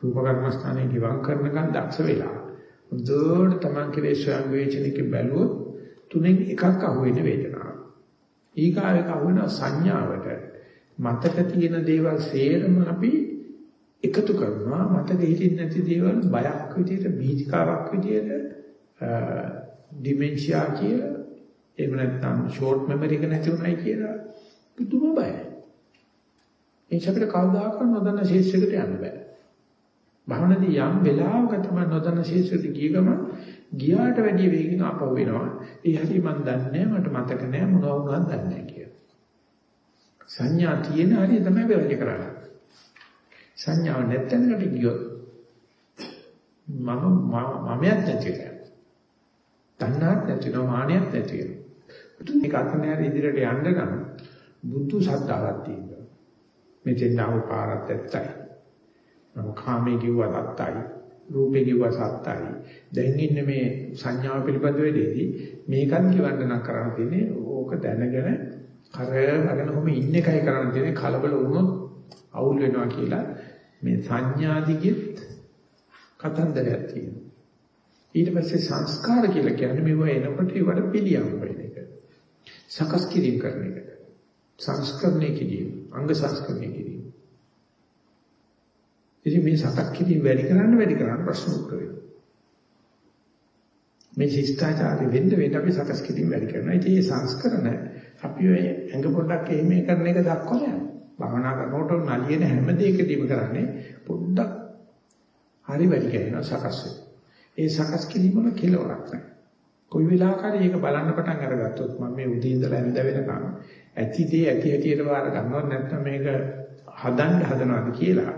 රූප කර්මස්ථානයේ ගිවං කරනකන් දක්ෂ වෙලා දුරට තමන් කෙරේ ස්වයං වේචනික බැලුවොත් තුනෙන් එකක් අහුවෙන වේදනාව. ඊගාවෙක අහුවෙන සංඥාවට මතක තියෙන දේවල් සේරම අපි එකතු කරනවා මතක හිටින්නේ නැති දේවල් බයක් විදියට බීජිකාවක් විදියට ඩිමෙන්ෂියා කියලා එහෙම නැත්නම් ෂෝට් මෙමරි එක නැති උනායි කියලා පුදුම බයයි. ඒ අපිට කවදාකවත් නොදන්න ශීර්ෂයකට යන්න බෑ. භවනදී යම් වෙලාවක තමයි නොදන්න ශීර්ෂයට ගිය ගම ගියාට වැඩිය වේගෙන් ආපහු වෙනවා. ඒ හැටි මම දන්නේ මට මතක නෑ මොනවා වුණාද දන්නේ නෑ කියලා. සංඥා තියෙන හරිය තමයි වෙලක කරන්නේ. සංඥාව නැත්නම් ගියොත් මම මමයක් නැති වෙනවා. තණ්හාවක් නැති වෙනවා මානයක් නැති වෙනවා. මේක අත්නෑර ඉදිරියට යන්න නම් බුද්ධ ශ්‍රද්ධාවක් තියෙනවා. මෙතෙන් ආව පාරත් ඇත්තයි. මම කාමයේ කිව්වා සත්තයි, රූපේ කිව්වා සත්තයි. දැන් ඉන්නේ මේ සංඥාව පිළිබඳ වෙලෙදී මේකත් කියවන්න නම් කරන්න තියෙන්නේ ඕක දැනගෙන කරගෙන කොහොම ඉන්න එකයි කරන්න තියෙන්නේ කලබල වුණොත් අවුල් වෙනවා කියලා මේ සංඥාදිගෙත් කතන්දරයක් තියෙනවා. ඊට පස්සේ සංස්කාර කියලා කියන්නේ මේව එනකොට ඒවට පිළියම් වෙන එක. සකස් කිරීම කරන එක. සංස්කරණය කිරීම, අංග සංස්කරණය කිරීම. ඉතින් මේ සකස් කිරීම වැඩි කරන්න වැඩි කරන්න ප්‍රශ්න උත්තර වෙනවා. මේ ශිෂ්ටාචාරය වෙන්න වෙන්න අපි සකස් කිරීම වැඩි කරනවා. ඉතින් මේ සංස්කරණ අපි ඔය ඇඟ පොඩ්ඩක් එහෙම කරන එක දක්වලා යනවා. භවනා කරනකොට නලියන හැම දෙයකදීම කරන්නේ පොඩ්ඩක් හරි වැඩි කරනවා සකස් වෙනවා. ඒ සකස් කිරීම වල කෙලවරක් නැහැ. කොයි වෙලාවකරි ඒක බලන්න පටන් අරගත්තොත් මම මේ උදේ ඉඳලා ඇඳ වෙනකම් ඇති දේ ඇති හැටියට වාර ගන්නවත් නැත්නම් මේක හදන්න හදනවාද කියලා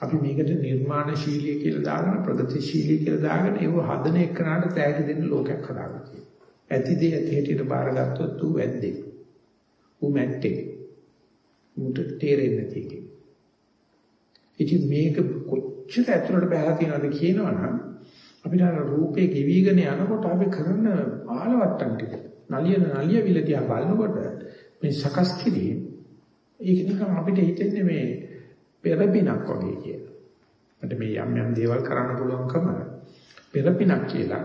අපි මේකට නිර්මාණශීලී කියලා දාගෙන ප්‍රගතිශීලී කියලා දාගෙන ඒව හදන එකනට තෑගි දෙන්න ලෝකයක් හදාගන්න තියෙනවා. ඇති දේ ඇති හැටියට බාරගත්තොත් ඌ ඇද්දේ. ඌ මැට්ටේ. ඌට තේරෙන්නේ නැති එකේ. ඉතින් මේක කොච්චර ඇතුළට බහලා තියෙනවද කියනවනම් අපිට අර රූපේ ගෙවිගෙන යනකොට අපි කරන ආලවට්ටම් ටික නලියන නලිය විල දිහා බලනකොට මේ සකස් කිරීම ඒක නිකන් අපිට හිතෙන්නේ මේ පෙරපිනක් වගේ කියලා. මට මේ යම් යම් දේවල් කරන්න පුළුවන්කම පෙරපිනක් කියලා.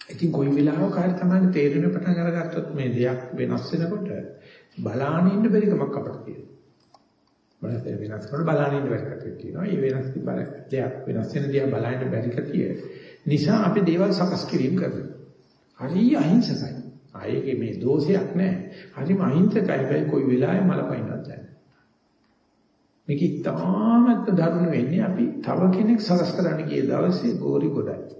ඉතින් කොයි වෙලාවක හරි තමයි තේරෙන පටන් අරගත්තොත් මේ දෙයක් වෙනස් වෙනකොට බලාගෙන ඉන්න බැරි කමක් අපිට තියෙනවා. බලත වෙනස් කරන බලන්න ඉන්න බැරි කතිය කියනවා. මේ වෙනස් බල දෙයක් වෙනස් වෙන දිහා බලන්න බැරි කතිය. නිසා අපි දේවල් සකස් කිරීම කරනවා. හරි අහිංසකයි. ආයේ මේ දෝෂයක් නැහැ. හරිම අහිංසකයි. වෙයි කොයි වෙලාවෙ මලපයින්වත් නැහැ. මේක ඉතාමත් දරුණු වෙන්නේ අපි තව කෙනෙක් සකස් කරන්න ගිය දවසේ ගෝරි ගොඩයි.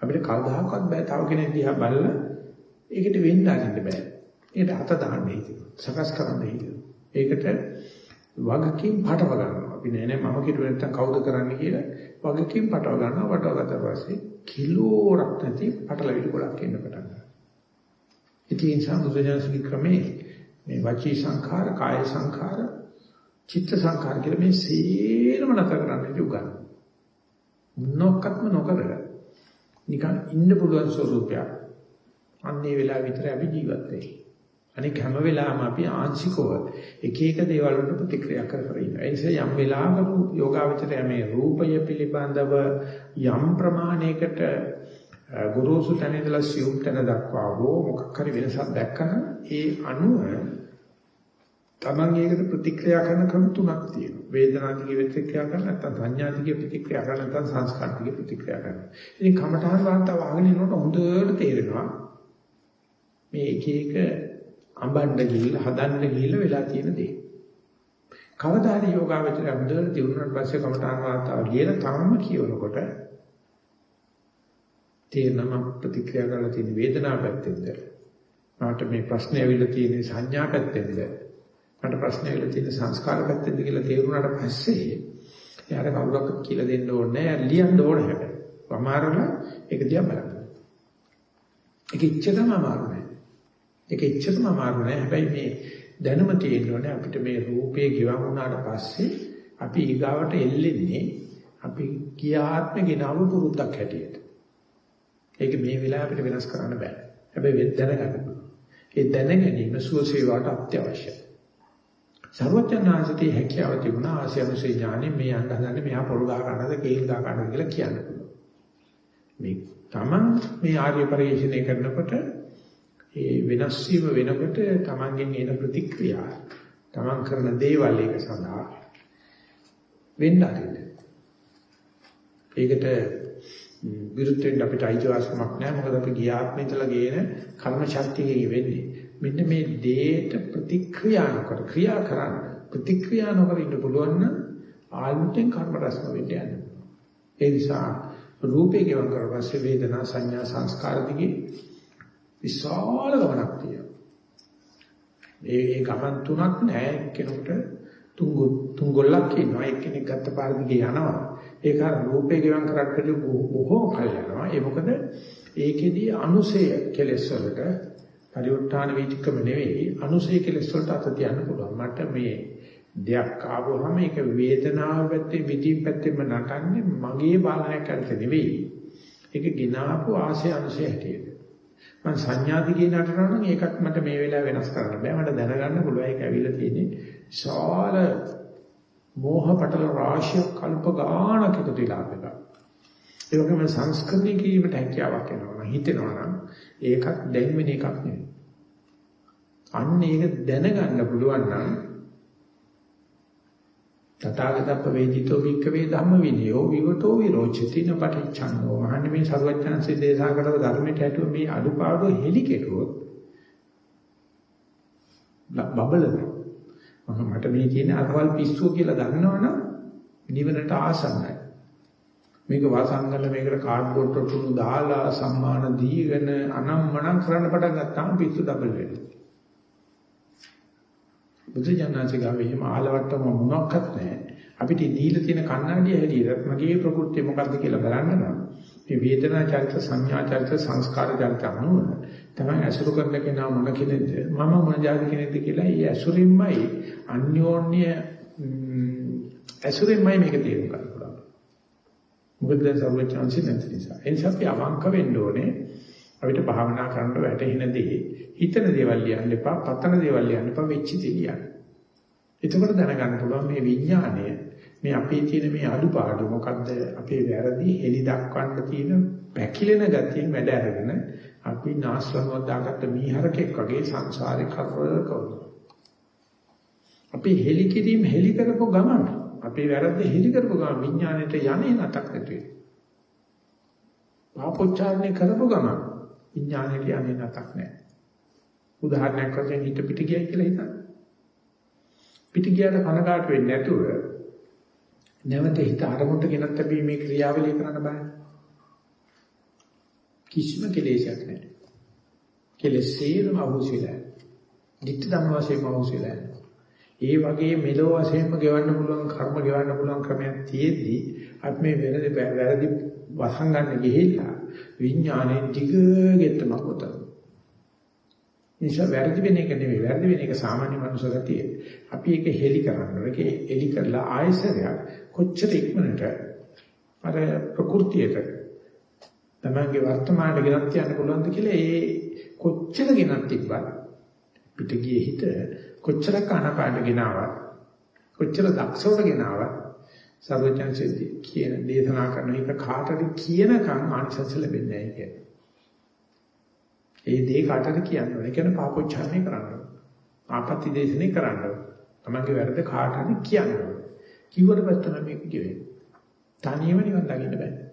අපිට කවදාකවත් බෑ තව කෙනෙක් දිහා බලලා ඒකට වෙන්න අරින්න බෑ. ඒකට අත දාන්න හිතෙනවා. සකස් කරන්න හිතෙනවා. ඒකට වගකීම් පටව ගන්නවා. අපි නෑ නෑ මම කිව්ව නැත්තම් කවුද කරන්න කියලා වගකීම් පටව ගන්නවා. පටව ගත්තා පස්සේ කිලෝරක් නැති පටලවිලි ගොඩක් එන්න පටන් ගන්නවා. ඉතින් සම්බුද්ධජනසික ක්‍රමේ මේ වචී සංඛාර, කාය සංඛාර, චිත්ත සංඛාර කියලා මේ සේරම නැතර කරන්න උගන්වනවා. මොනක්වත්ම නොකර නිකන් ඉන්න පුළුවන් ස්වરૂපයක්. අන්නේ වෙලාව විතර අපි ජීවත් වෙන්නේ. අනික හැම වෙලාවෙම අපි ආංශිකව එක එක දේවල් වලට ප්‍රතික්‍රියා කර කර ඉන්නවා. ඒ නිසා යම් වෙලාවක යෝගාවචරය මේ රූපය පිළිබඳව යම් ප්‍රමාණයකට ගුරුසු තැන ඉඳලා සියුම් තැන දක්වා හෝ මොකක් හරි වෙනසක් දැක්කම ඒ අනුව තමන් ඒකට ප්‍රතික්‍රියා කරන ක්‍රම තුනක් තියෙනවා. වේදනාදිගේ ප්‍රතික්‍රියා කරන නැත්නම් සංඥාදිගේ ප්‍රතික්‍රියා කරන නැත්නම් සංස්කාරදිගේ ප්‍රතික්‍රියා කරන. ඉතින් කමඨාන් වාර්තාව අහගෙන ඉන්නකොට හොඳට තේරෙනවා මේ එක එක අඹන්න ගිහිල්ලා හදන්න ගිහිල්ලා වෙලා තියෙන දේ. කවදා හරි යෝගාවචරය හොඳට දිනුනට පස්සේ කමඨාන් වාතාව ලියලා තාම කියනකොට තේරෙනම ප්‍රතික්‍රියා කරලා තියෙන වේදනාව පැත්තෙන්ද මට මේ ප්‍රශ්නේ ඇවිල්ලා තියෙන සංඥා පැත්තෙන්ද මට ප්‍රශ්නේ ඇවිල්ලා තියෙන සංස්කාර පැත්තෙන්ද කියලා තේරුණාට පස්සේ එයාට කවුරක්වත් කියලා දෙන්න ඕනේ නැහැ ලියන්න ඕනේ හැබැයි. වමාරලා ඒක දිහා බලන්න. ඒක ඉච්ඡතම අමාරු නෑ. ඒක ඉච්ඡතම අමාරු නෑ. හැබැයි මේ දැනුම තියෙනෝනේ අපිට මේ රූපේ ගිවන් වුණාට පස්සේ අපි ඊගාවට එල්ලෙන්නේ අපි කියාත්ම ගෙනව පුරුද්දක් හැටියට. ඒක මේ වෙලාව අපිට වෙනස් කරන්න බෑ. හැබැයි වෙත් දැනගන්න. ඒ දැන ගැනීම සුවසේවාවට අත්‍යවශ්‍යයි. සර්වඥාන්සේට හැකියාව තිබුණා ආසියනුසේ ඥානෙ මේ යන්න හදන්නේ මෙහා පොල් ගහ ගන්නද කේල් ගහ ගන්නද කියලා කියන්න පුළුවන්. මේ තමන් මේ ආර්ය පරිශ්‍රණය කරනකොට ඒ වෙනස් වීම වෙනකොට තමන්ගෙන් එන ප්‍රතික්‍රියා තමන් කරන දේවල් ඒක සඳහා වෙන්න ආරින්න. ඒකට විරුද්ධ වෙන්න අපිට අයිතිවාසිකමක් නැහැ මොකද අපි ගියාත්මේ ඉඳලා ගේන කර්ම ශක්තිය වෙන්නේ. මෙන්න මේ දේට ප්‍රතික්‍රියා නොකර ක්‍රියා කරන්න ප්‍රතික්‍රියා නොකර ඉන්න පුළුවන් නම් ආල්මෙන් කර්ම රසම වෙන්න යනවා. ඒ නිසා රූපේ ගෙවන් කරලා පස්සේ වේදනා සංඥා සංස්කාර දිගේ විශාල ගමනක් තියෙනවා. මේ ගමන් තුනක් නෑ කෙනෙකුට තුන් තුන් ගොල්ලක් ඉන්නවා එක්කෙනෙක් ගත්ත පාර දිගේ යනවා. ඒක රූපේ ගෙවන් කරත් බොහෝ කල් යනවා. ඒ මොකද ඒකෙදී අනුසය කෙලෙස් වලට පරිඋත්ථාන වීතිකම නෙවෙයි අනුසය කෙලෙස් වලට අත තියන්න පුළුවන්. මට මේ දෙයක් ආවොහම ඒක වේදනාව පැත්තේ පිටින් පැත්තෙම නටන්නේ මගේ බාලනයක් කරට නෙවෙයි. ඒක ගినాපු ආශය අනුසය හැටියට. මම සංඥාදිගේ නටනවා නම් ඒකත් මට මේ වෙලාව වෙනස් කරන්න බෑ. මට දැනගන්න පුළුවන් ඒක ඇවිල්ලා තියෙන්නේ විශාල මෝහ පටල රාශිය කල්ප ගානක එකතු වෙලා වෙලා. ඒ වගේම සංස්කෘතිය කීමට හැකියාවක් එනවා. හිතෙනවා නම් ඒකත් දැන් වෙන එකක් නෙවෙයි. අන්න ඒක දැනගන්න පුළුවන් නම් තථාගතප්ප වේදිතෝ වික්කවේ ධම්ම විනයෝ විවටෝ විරෝචති නපටිච්ඡන්නෝ මහන්නේ මේ සර්වඥාන්සේ දේශනා කරව ධර්මයට ඇතුව මේ අඩුපාඩු හෙලි කෙරුවොත් බබලන මට මේ කියන අරවල් පිස්සුව කියලා දන්නවනම් නිවනට ආසන්නයි මේක වාසංගල මේකට කාඩ්බෝඩ් රොටුණු දාලා සම්මාන දීගෙන අනම්මනම් කරන්න පටන් ගත්තාම පිස්සු ඩබල් වෙනවා බුදුජානනාංශ ගාවේ එහෙම ආලවට්ටම මොනක්වත් නැහැ. අපිට දීලා තියෙන කන්නඩිය හැටියට මගේ ප්‍රകൃතිය මොකද්ද කියලා බලන්න නම් මේ වේදනා චරිත සංඥා චරිත සංස්කාර චරිත අනුව තමයි අසුරු කරන කෙනා මොන කෙනෙක්ද මම මොන જાති කෙනෙක්ද කියලා ඒ අසුරින්මයි අන්‍යෝන්‍ය අසුරින්මයි මේක තේරුම් ගන්න පුළුවන්. මොකද දැන් සර්වචාන්සි නැති නිසා. ඒ නිසා අපි අවංක වෙන්න ඕනේ අපිට භාවනා කරනකොට වැටෙන දේ හිතන දේවල් ලියන්න එපා, පතන දේවල් ලියන්න එපා, වෙච්ච දේ ලියන්න. එතකොට දැනගන්න පුළුවන් මේ විඥාණය මේ අපේ තියෙන මේ අඩුපාඩු මොකද්ද අපේ වැරදි හෙලි දක්වන්න තියෙන පැකිලෙන ගතියෙන් වැඩ අරගෙන අපි නාස්වනුවක් දාගත්ත මීහරකෙක් වගේ සංසාරේ කරවල කරනවා. අපි හෙලි කිරීම හෙලි කරපු ගමන අපේ වැරද්ද හෙලි කරපු ගමන විඥාණයට යන්නේ නැතක් නැති වෙනවා. පාපොච්චාරණය කරපු ගමන විඥාණයට යන්නේ නැතක් නැහැ. උදාහරණයක් වශයෙන් හිත පිට ගියයි කියලා හිතන්න. පිට ගියාට කනකාට වෙන්නේ නැතුව නැවත හිත අරමුණට ගෙනත් අපි මේ ක්‍රියාවලිය කරන්න බෑ. කිසිම කෙලෙසයක් නැහැ. කෙලෙස් සියලුම අවශ්‍යලා. ධිට්ඨ ධම්ම වශයෙන්ම අවශ්‍යලා. ඒ වගේ මෙලෝ වශයෙන්ම ගෙවන්න පුළුවන් කර්ම ගෙවන්න පුළුවන් ක්‍රමයක් තියෙද්දි අපි මේ වැරදි වැරදි වසන් ගන්න ගිහිල්ලා විඥානේ දිගගෙත්තම කොටන. නිසා වැරදි වෙන එක නෙවෙයි වැරදි වෙන එක සාමාන්‍ය මනුස්ස ගතිය. අපි ඒක හෙලි කරන්න ඕනේ. ඒක හෙලි කරලා ආයසරයක් කොච්චර ඉක්මනට අර ප්‍රകൃතියට තමන්ගේ වර්තමානට ගෙනත් යන්න පුළුවන්ද කියලා ඒ කොච්චර ගෙනත් තිබ්බත් පිට ගියේ හිත කොච්චර කනපාට ගෙනාවත් කොච්චර දක්ෂවට ගෙනාවත් සර්වඥාන්සේ කියන දේශනා කරන එක කාටද කියනකම් ආනිසංස ලැබෙන්නේ නැහැ කියන්නේ. ඒ දේ කාටද කියන්න ඕනේ. කියන පාපොච්චාරණය කරන්න ඕනේ. ආපත්‍ය දේශනේ කරන්න ඕනේ. තමන්ගේ වැරද්ද කාටද කියන්න ඕනේ. කිව්වට පස්සේ මේක කියෙන්නේ. තනියම නිවන් දකින්න බෑ.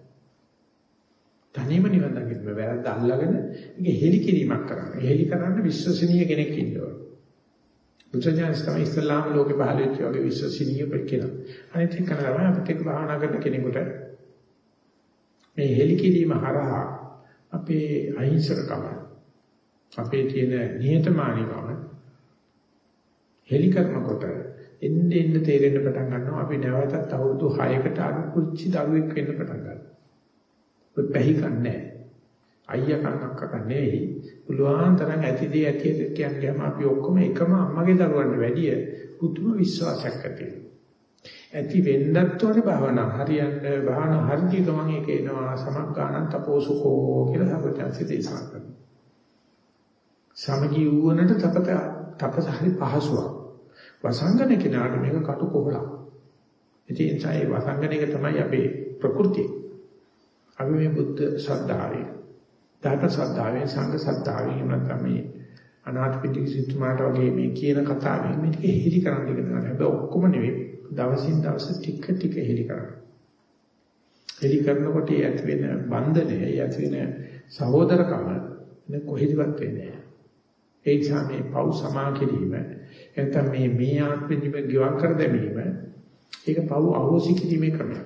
තනියම නිවන් දකින්න බෑ. වැරද්ද අල්ලගෙන ඒක හෙලි කිරීමක් කරන්න. හෙලි කරන්න විශ්වසනීය කෙනෙක් ඉන්න ඕනේ. බුදුසසුන තමයි ඉස්ලාම ලෝකේ පහළ වෙච්ච වගේ විශ්වසනීය කෙනෙක්. අනිත් එක තමයි අපිට භාවනා කරන කෙනෙකුට මේ හෙලි කිරීම හරහා අපේ අහිංසකකම අපේ තියෙන නිහතමානීකම හෙලි කරනකොට එන්නේ එන්න තේරෙන්න පටන් ගන්නවා අපි නැවතත් අවුරුදු 6කට අර කුච්චි දරුවෙක් වෙන්න පටන් ගන්නවා. ඔය පැහිකන්නේ අයියා කන්නක් කන්නේ. පුළුවන් තරම් ඇතිදී ඇති කියන්නේ අපි ඔක්කොම එකම අම්මගේ දරුවන්ට වැඩිය පුදුම විශ්වාසයක් ඇති ඇති වෙන්නත් ඕනේ භාවනා. හරියන්න භාවනා හරිය ගමන් එක එනවා. සමග්ගානන් තපෝසුකෝ කියලා සබචන්සිත ඉස්සර කරනවා. සමගී වුණට තපත තපස හරි පහසුවක්. වසංගන කෙනාට මේක කටු කොහලක්. ඉතින් ඒ නිසා ඒ වසංගන එක තමයි අපේ ප්‍රകൃතිය. අපි මේ බුද්ධ ශ්‍රද්ධාවේ, ධර්ම ශ්‍රද්ධාවේ, සංඝ ශ්‍රද්ධාවේ නැත්නම් මේ අනාථපිණ්ඩික සිතුමාට වගේ මේ කියන කතාවෙන් මේක හෙලි කරන්න ඉගෙන ගන්න. හැබැයි ඔක්කොම නෙවෙයි. දවසින් දවස ටික ටික හෙලි කරන්න. හෙලි කරනකොට ඇති වෙන බන්ධනය, ඇති වෙන සහෝදරකම නේ කොහෙදවත් වෙන්නේ නැහැ. ඒ නිසා මේ පව් සමා කිරීම නැත්නම් මේ මේ ආත්මෙදිම ගිවන් කර දැමීම ඒක පව් අහෝසි කිරීමේ ක්‍රමයක්.